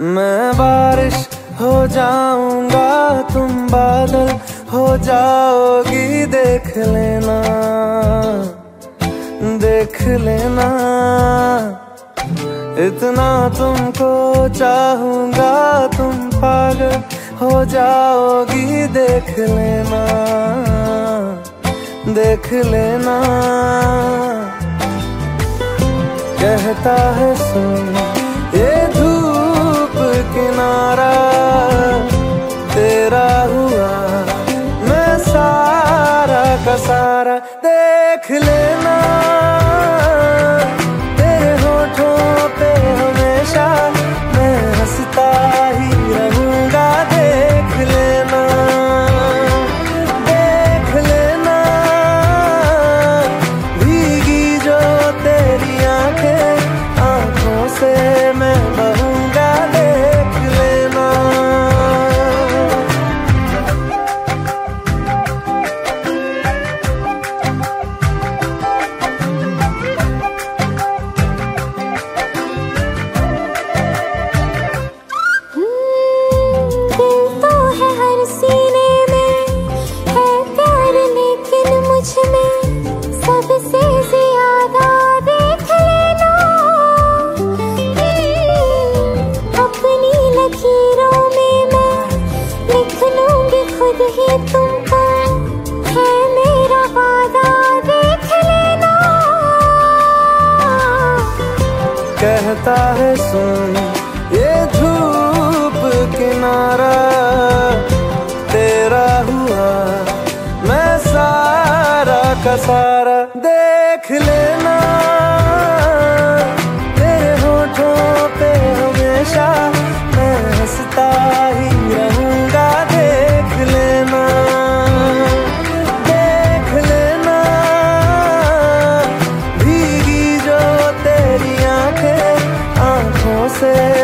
मैं बारिश हो जाऊँगा, तुम बादल हो जाओगी, देख लेना देख लेना। इतना तुमको चाहूँगा, तुम पागल हो जाओगी, देख लेना देख लेना। कहता है, सुन देख लेना कहता है सुन ये धूप किनारा तेरा हुआ मैं सारा का सारा देख लेना। ser.